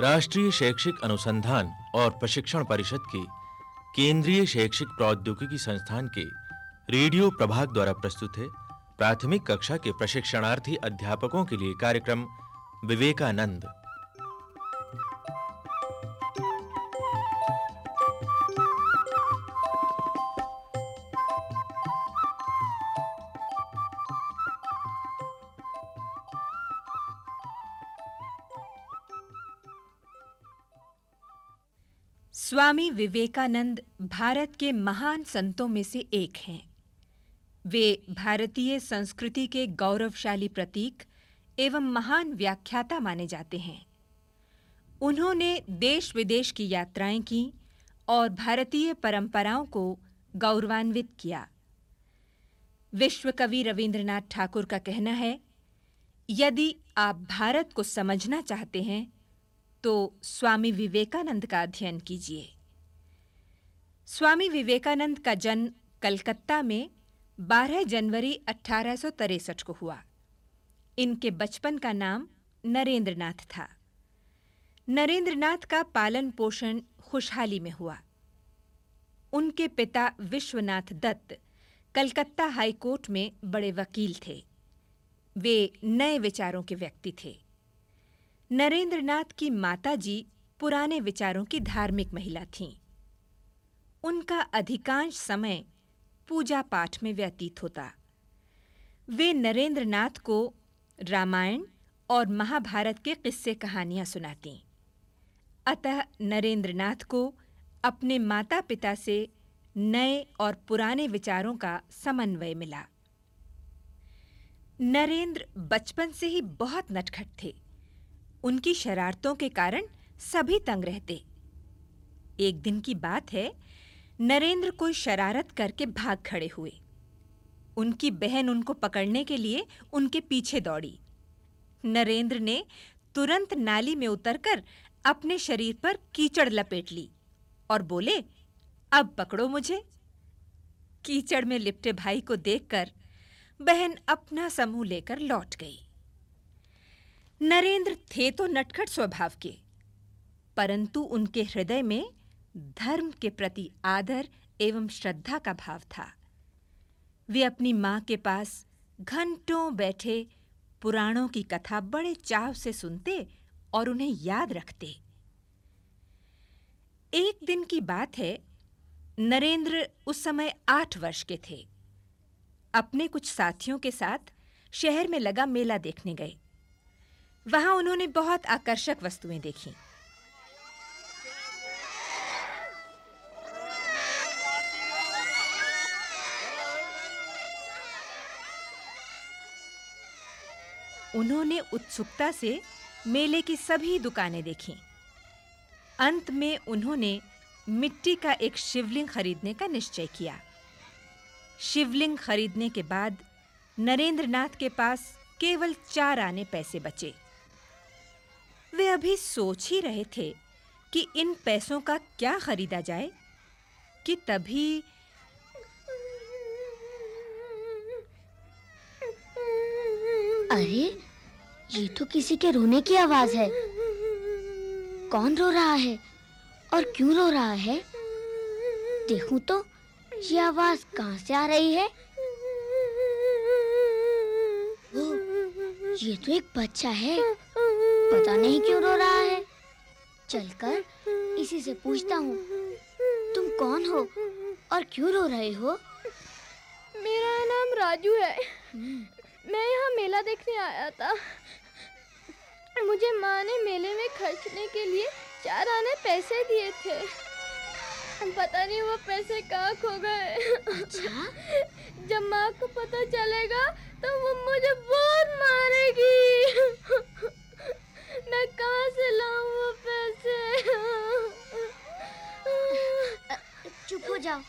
राष्ट्रीय शैक्षिक अनुसंधान और प्रशिक्षण परिषद के केंद्रीय शैक्षिक प्रौद्योगिकी संस्थान के रेडियो प्रभाग द्वारा प्रस्तुत है प्राथमिक कक्षा के प्रशिक्षणार्थी अध्यापकों के लिए कार्यक्रम विवेकानंद। स्वामी विवेकानंद भारत के महान संतों में से एक हैं। वे भारतीय संस्कृति के गौरवशाली प्रतीक एवं महान व्याख्याता माने जाते हैं। उन्होंने देश विदेश की यात्राएँ की और भारतीय परंपराओं को गौरवान्वित किया। विश्व कवि रविंद्रनाथ ठाकुर का कहना है, यदि आप भारत को समझना चाहते हैं तो स्वामी विवेकानंद का अध्ययन कीजिए। स्वामी विवेकानंद का जन्म कलकत्ता में 12 जनवरी अठारह को हुआ। इनके बचपन का नाम नरेंद्रनाथ था। नरेंद्रनाथ का पालन पोषण खुशहाली में हुआ। उनके पिता विश्वनाथ दत्त कलकत्ता हाई कोर्ट में बड़े वकील थे। वे नए विचारों के व्यक्ति थे। नरेंद्रनाथ की माताजी पुराने विचारों की धार्मिक महिला थीं। उनका अधिकांश समय पूजा पाठ में व्यतीत होता। वे नरेंद्रनाथ को रामायण और महाभारत के किस्से कहानियाँ सुनाती। अतः नरेंद्रनाथ को अपने माता-पिता से नए और पुराने विचारों का समन्वय मिला। नरेंद्र बचपन से ही बहुत नटखट थे। उनकी शरारतों के कारण सभी तंग रहते। एक दिन की बात है, नरेंद्र कोई शरारत करके भाग खड़े हुए। उनकी बहन उनको पकड़ने के लिए उनके पीछे दौड़ी। नरेंद्र ने तुरंत नाली में उतरकर अपने शरीर पर कीचड़ लपेट ली और बोले, अब पकड़ो मुझे। कीचड़ में लिपटे भाई को देखकर बहन अपना समूह लेकर लौट गई। नरेंद्र थे तो नटखट स्वभाव के, परंतु उनके हृदय में धर्म के प्रति आदर एवं श्रद्धा का भाव था। वे अपनी माँ के पास घंटों बैठे पुराणों की कथा बड़े चाव से सुनते और उन्हें याद रखते। एक दिन की बात है, नरेंद्र उस समय आठ वर्ष के थे। अपने कुछ साथियों के साथ शहर में लगा मेला देखने गए। वहाँ उन्होंने बहुत आकर्षक वस्तुएँ देखी। उन्होंने उत्सुकता से मेले की सभी दुकानें देखीं। अंत में उन्होंने मिट्टी का एक शिवलिंग खरीदने का निश्चय किया। शिवलिंग खरीदने के बाद नरेंद्रनाथ के पास केवल चार आने पैसे बचे। वे अभी सोच ही रहे थे कि इन पैसों का क्या खरीदा जाए कि तभी अरे ये तो किसी के रोने की आवाज़ है। कौन रो रहा है और क्यों रो रहा है? देखूँ तो ये आवाज़ कहाँ से आ रही है? ओ, ये तो एक बच्चा है। पता नहीं क्यों रो रहा है। चलकर इसी से पूछता हूँ तुम कौन हो और क्यों रो रहे हो? मेरा नाम राजू है। मैं यहाँ मेला देखने आया था। मुझे माँ ने मेले में खर्चने के लिए चार आने पैसे दिए थे। पता नहीं वो पैसे कहाँ खो गए। अच्छा। जब माँ को पता चलेगा तो वो मुझे बहुत मारेगी। मैं कहाँ से लाऊं वो पैसे? चुप हो जाओ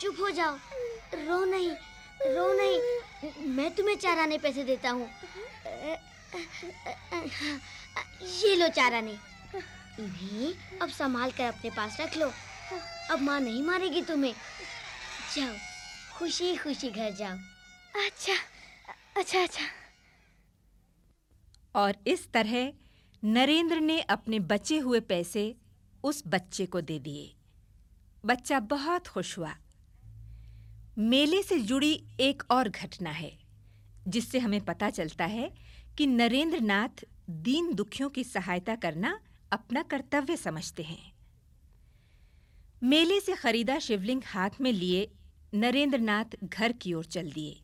चुप हो जाओ। रो नहीं रो नहीं। मैं तुम्हें चार आने पैसे देता हूँ। ये लो चार आने इन्हें अब संभाल कर अपने पास रख लो। अब माँ नहीं मारेगी तुम्हें। जाओ खुशी खुशी घर जाओ। अच्छा अच्छा अच्छा। और इस तरह नरेंद्र ने अपने बचे हुए पैसे उस बच्चे को दे दिए। बच्चा बहुत खुश हुआ। मेले से जुड़ी एक और घटना है, जिससे हमें पता चलता है कि नरेंद्र नाथ दीन दुखियों की सहायता करना अपना कर्तव्य समझते हैं। मेले से खरीदा शिवलिंग हाथ में लिए नरेंद्र नाथ घर की ओर चल दिए।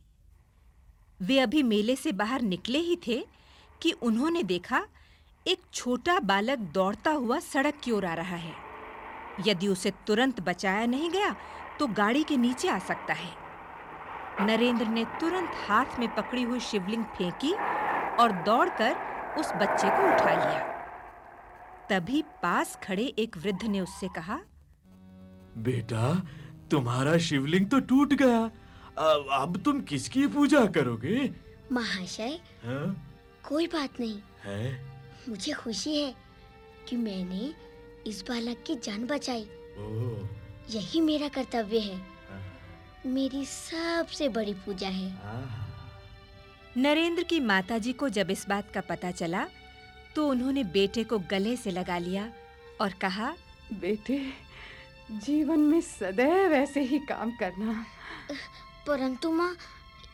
वे अभी मेले से बाहर निकले ही थे कि उन्होंने देखा एक छोटा बालक दौड़ता हुआ सड़क की ओर आ रहा है। यदि उसे तुरंत बचाया नहीं गया तो गाड़ी के नीचे आ सकता है। नरेंद्र ने तुरंत हाथ में पकड़ी हुई शिवलिंग फेंकी और दौड़कर उस बच्चे को उठा लिया। तभी पास खड़े एक वृद्ध ने उससे कहा बेटा तुम्हारा शिवलिंग तो टूट गया। अब अब तुम किसकी पूजा करोगे? महाशय हाँ? कोई बात नहीं। है? मुझे खुशी है कि मैंने इस बालक की जान बचाई। यही मेरा कर्तव्य है। हाँ, मेरी सबसे बड़ी पूजा है। हाँ। नरेंद्र की माताजी को जब इस बात का पता चला तो उन्होंने बेटे को गले से लगा लिया और कहा बेटे जीवन में सदैव ऐसे ही काम करना। परंतु माँ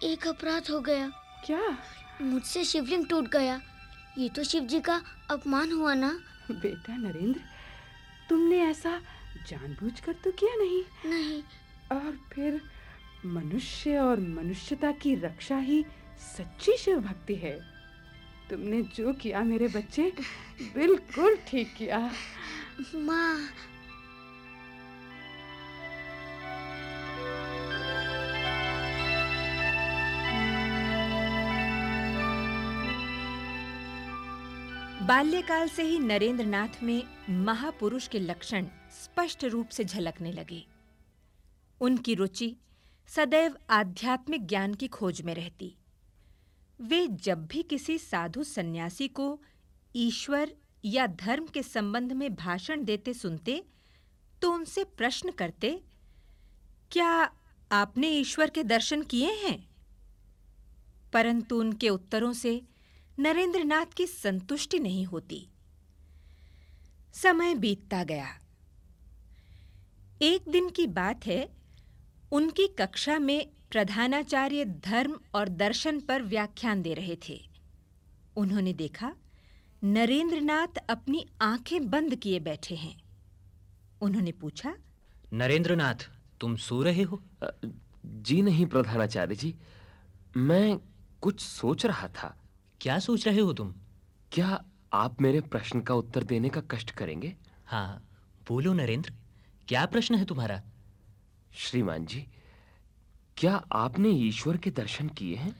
एक अपराध हो गया। क्या? मुझसे शिवलिंग टूट गया। ये तो शिव जी का अपमान हुआ ना। बेटा नरेंद्र तुमने ऐसा जानबूझकर तो किया नहीं? नहीं। और फिर मनुष्य और मनुष्यता की रक्षा ही सच्ची शिव भक्ति है। तुमने जो किया मेरे बच्चे बिल्कुल ठीक किया। माँ बाल्यकाल से ही नरेंद्रनाथ में महापुरुष के लक्षण स्पष्ट रूप से झलकने लगे। उनकी रुचि सदैव आध्यात्मिक ज्ञान की खोज में रहती। वे जब भी किसी साधु सन्यासी को ईश्वर या धर्म के संबंध में भाषण देते सुनते तो उनसे प्रश्न करते, क्या आपने ईश्वर के दर्शन किए हैं? परंतु उनके उत्तरों से नरेंद्रनाथ की संतुष्टि नहीं होती। समय बीतता गया। एक दिन की बात है उनकी कक्षा में प्रधानाचार्य धर्म और दर्शन पर व्याख्यान दे रहे थे। उन्होंने देखा नरेंद्रनाथ अपनी आँखें बंद किए बैठे हैं। उन्होंने पूछा नरेंद्रनाथ तुम सो रहे हो? जी नहीं प्रधानाचार्य जी। मैं कुछ सोच रहा था। क्या सोच रहे हो तुम? क्या आप मेरे प्रश्न का उत्तर देने का कष्ट करेंगे? हाँ बोलो नरेंद्र क्या प्रश्न है तुम्हारा? श्रीमान जी क्या आपने ईश्वर के दर्शन किए हैं?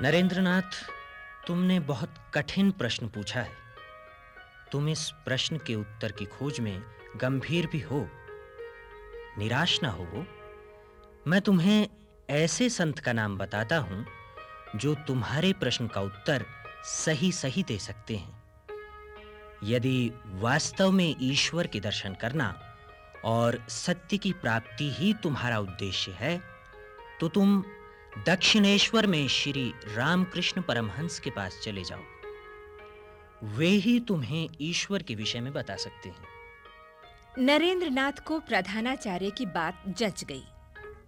नरेंद्रनाथ तुमने बहुत कठिन प्रश्न पूछा है। तुम इस प्रश्न के उत्तर की खोज में गंभीर भी हो निराश ना हो मैं तुम्हें ऐसे संत का नाम बताता हूँ जो तुम्हारे प्रश्न का उत्तर सही सही दे सकते हैं। यदि वास्तव में ईश्वर के दर्शन करना और सत्य की प्राप्ति ही तुम्हारा उद्देश्य है तो तुम दक्षिणेश्वर में श्री रामकृष्ण परमहंस के पास चले जाओ। वे ही तुम्हें ईश्वर के विषय में बता सकते हैं। नरेंद्रनाथ को प्रधानाचार्य की बात जच गई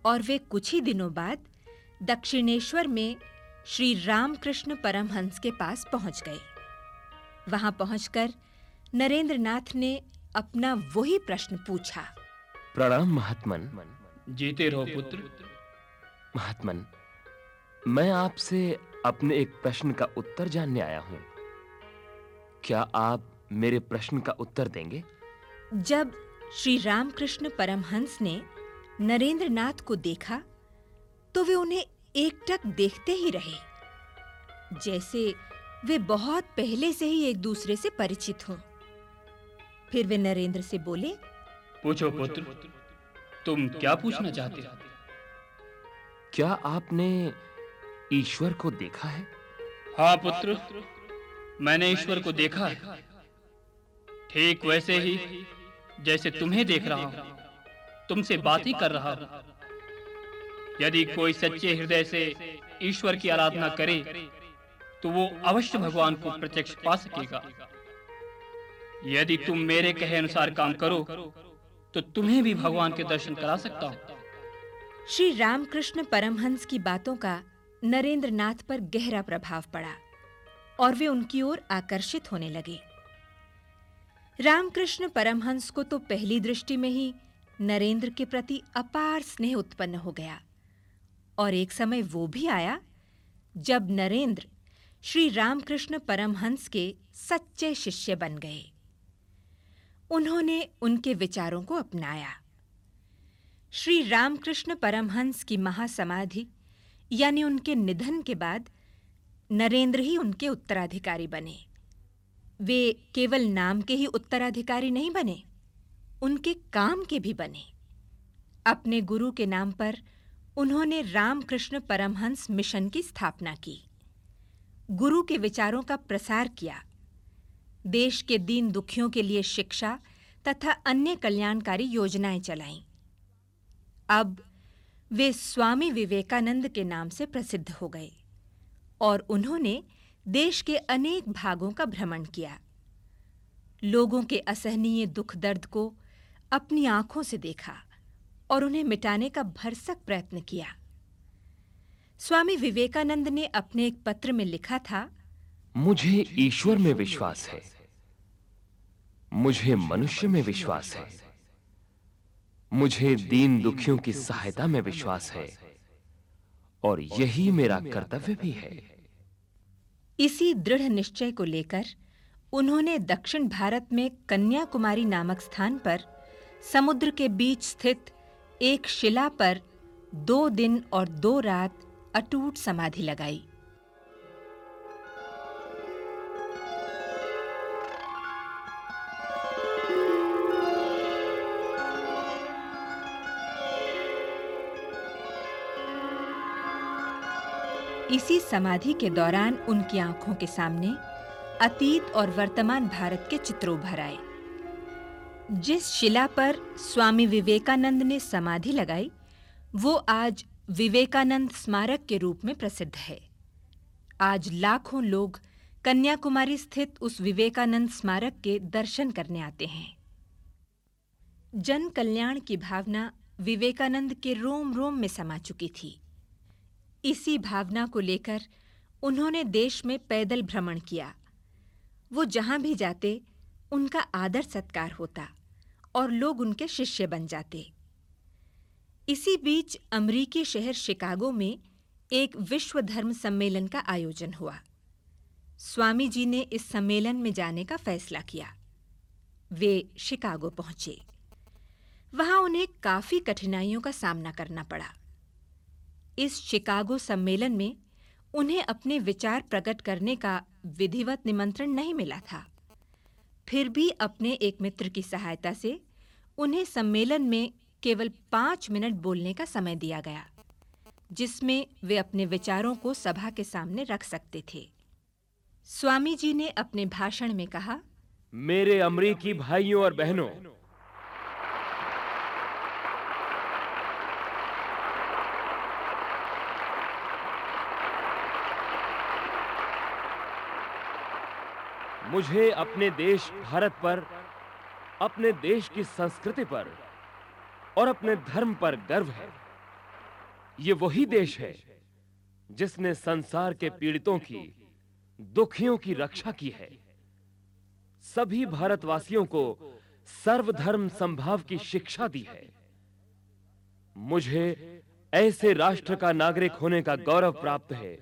और वे कुछ ही दिनों बाद दक्षिणेश्वर में श्री रामकृष्ण परमहंस के पास पहुँच गए। वहाँ पहुंचकर नरेंद्रनाथ ने अपना वही प्रश्न पूछा। प्रणाम महात्मन। जीते रहो पुत्र। महात्मन मैं आपसे अपने एक प्रश्न का उत्तर जानने आया हूँ। क्या आप मेरे प्रश्न का उत्तर देंगे? जब श्री रामकृष्ण परमहंस ने नरेंद्रनाथ को देखा तो वे उन्हें एकटक देखते ही रहे। जैसे वे बहुत पहले से ही एक दूसरे से परिचित हों। फिर वे नरेंद्र से बोले पूछो पुत्र तुम क्या पूछना चाहते हो? क्या आपने ईश्वर को देखा है? हाँ पुत्र मैंने ईश्वर को देखा है। ठीक वैसे ही जैसे तुम्हें देख रहा हूँ। तुमसे बात ही कर रहा हूँ। यदि कोई सच्चे हृदय से ईश्वर की आराधना करे तो वो अवश्य भगवान को प्रत्यक्ष पा सकेगा। यदि तुम मेरे कहे अनुसार काम करो तो तुम्हें भी भगवान के दर्शन करा सकता हूँ। श्री रामकृष्ण परमहंस की बातों का नरेंद्र नाथ पर गहरा प्रभाव पड़ा और वे उनकी ओर आकर्षित होने लगे। रामकृष्ण परमहंस को तो पहली दृष्टि में ही नरेंद्र के प्रति अपार स्नेह उत्पन्न हो गया। और एक समय वो भी आया, जब नरेंद्र श्री रामकृष्ण परमहंस के सच्चे शिष्य बन गए। उन्होंने उनके विचारों को अपनाया। श्री रामकृष्ण परमहंस की महासमाधि, यानी उनके निधन के बाद, नरेंद्र ही उनके उत्तराधिकारी बने। वे केवल नाम के ही उत्तराधिकारी नहीं बने, उनके काम के भी बने। अपने गुरु के नाम पर उन्होंने रामकृष्ण परमहंस मिशन की स्थापना की। गुरु के विचारों का प्रसार किया। देश के दीन दुखियों के लिए शिक्षा तथा अन्य कल्याणकारी योजनाएँ चलाईं। अब वे स्वामी विवेकानंद के नाम से प्रसिद्ध हो गए और उन्होंने देश के अनेक भागों का भ्रमण किया। लोगों के असहनीय दुख दर्द को अपनी आँखों से देखा। और उन्हें मिटाने का भरसक प्रयत्न किया। स्वामी विवेकानंद ने अपने एक पत्र में लिखा था मुझे ईश्वर में विश्वास है। मुझे मनुष्य में विश्वास है। मुझे दीन दुखियों की सहायता में विश्वास है। और यही मेरा कर्तव्य भी है। इसी दृढ़ निश्चय को लेकर उन्होंने दक्षिण भारत में कन्याकुमारी नामक स्थान पर समुद्र के बीच स्थित एक शिला पर दो दिन और दो रात अटूट समाधि लगाई। इसी समाधि के दौरान उनकी आँखों के सामने अतीत और वर्तमान भारत के चित्र उभर आए। जिस शिला पर स्वामी विवेकानंद ने समाधि लगाई, वो आज विवेकानंद स्मारक के रूप में प्रसिद्ध है। आज लाखों लोग कन्याकुमारी स्थित उस विवेकानंद स्मारक के दर्शन करने आते हैं। जन कल्याण की भावना विवेकानंद के रोम रोम में समा चुकी थी। इसी भावना को लेकर उन्होंने देश में पैदल भ्रमण किया। वो जहाँ भी जाते, उनका आदर सत्कार होता। और लोग उनके शिष्य बन जाते। इसी बीच अमरीकी शहर शिकागो में एक विश्व धर्म सम्मेलन का आयोजन हुआ। स्वामी जी ने इस सम्मेलन में जाने का फैसला किया। वे शिकागो पहुँचे। वहाँ उन्हें काफ़ी कठिनाइयों का सामना करना पड़ा। इस शिकागो सम्मेलन में उन्हें अपने विचार प्रकट करने का विधिवत निमंत्रण नहीं मिला था। फिर भी अपने एक मित्र की सहायता से उन्हें सम्मेलन में केवल पाँच मिनट बोलने का समय दिया गया, जिसमें वे अपने विचारों को सभा के सामने रख सकते थे। स्वामी जी ने अपने भाषण में कहा, मेरे अमरीकी भाइयों और बहनों मुझे अपने देश भारत पर, अपने देश की संस्कृति पर और अपने धर्म पर गर्व है। ये वही देश है जिसने संसार के पीड़ितों की, दुखियों की रक्षा की है। सभी भारतवासियों को सर्वधर्म संभाव की शिक्षा दी है। मुझे ऐसे राष्ट्र का नागरिक होने का गौरव प्राप्त है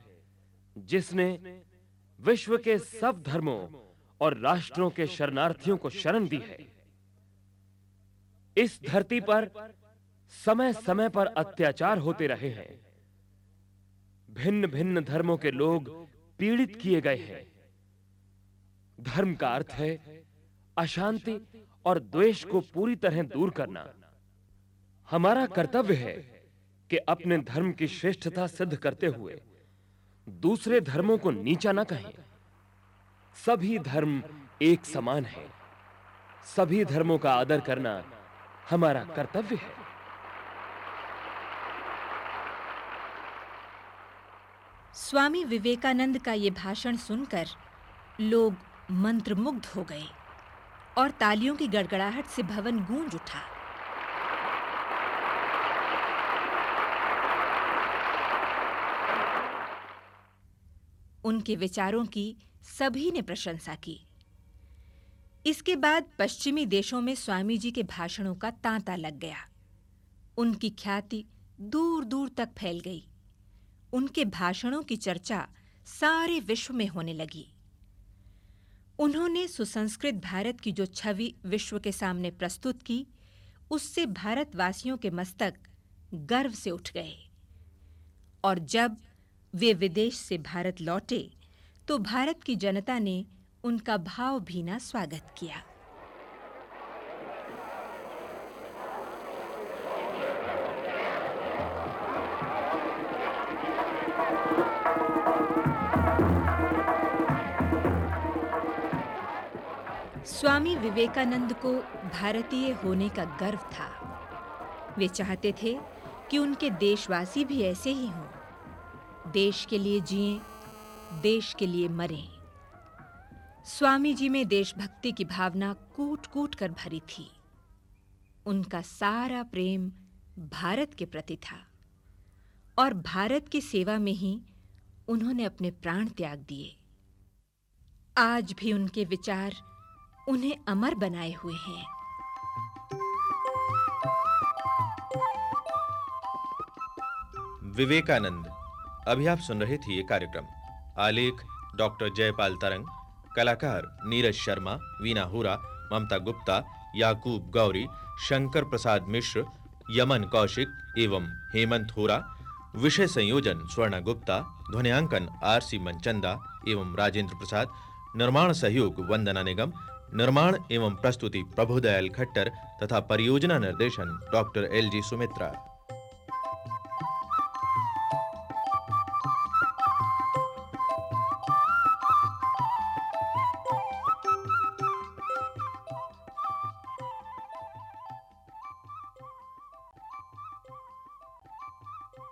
जिसने विश्व के सब धर्मों और राष्ट्रों के शरणार्थियों को शरण दी है। इस धरती पर समय समय पर अत्याचार होते रहे हैं। भिन्न भिन्न धर्मों के लोग पीड़ित किए गए हैं। धर्म का अर्थ है अशांति और द्वेष को पूरी तरह दूर करना। हमारा कर्तव्य है कि अपने धर्म की श्रेष्ठता सिद्ध करते हुए दूसरे धर्मों को नीचा ना कहें। सभी धर्म एक समान है। सभी धर्मों का आदर करना हमारा कर्तव्य है। स्वामी विवेकानंद का ये भाषण सुनकर लोग मंत्रमुग्ध हो गए और तालियों की गड़गड़ाहट से भवन गूंज उठा। उनके विचारों की सभी ने प्रशंसा की। इसके बाद पश्चिमी देशों में स्वामी जी के भाषणों का तांता लग गया। उनकी ख्याति दूर-दूर तक फैल गई। उनके भाषणों की चर्चा सारे विश्व में होने लगी। उन्होंने सुसंस्कृत भारत की जो छवि विश्व के सामने प्रस्तुत की, उससे भारतवासियों के मस्तक गर्व से उठ गए। और जब वे विदेश से भारत लौटे तो भारत की जनता ने उनका भावभीना स्वागत किया। स्वामी विवेकानंद को भारतीय होने का गर्व था। वे चाहते थे कि उनके देशवासी भी ऐसे ही हों। देश के लिए जिए, देश के लिए मरें। स्वामी जी में देशभक्ति की भावना कूट-कूट कर भरी थी। उनका सारा प्रेम भारत के प्रति था। और भारत की सेवा में ही उन्होंने अपने प्राण त्याग दिए। आज भी उनके विचार उन्हें अमर बनाए हुए हैं। विवेकानंद। अभी आप सुन रहे थे ये कार्यक्रम। आलेख, डॉक्टर जयपाल तरंग, कलाकार नीरज शर्मा, वीना हुरा, ममता गुप्ता, याकूब गौरी, शंकर प्रसाद मिश्र, यमन कौशिक एवं हेमंत होरा, विषय संयोजन स्वर्णा गुप्ता, ध्वनियांकन आरसी मनचंदा एवं राजेंद्र प्रसाद, निर्माण सहयोग वंदना निगम, निर्माण एवं प्रस्तुति प्रभुदयाल खट्टर तथा परियोजना निर्देशन डॉक्टर एल जी सुमित्रा।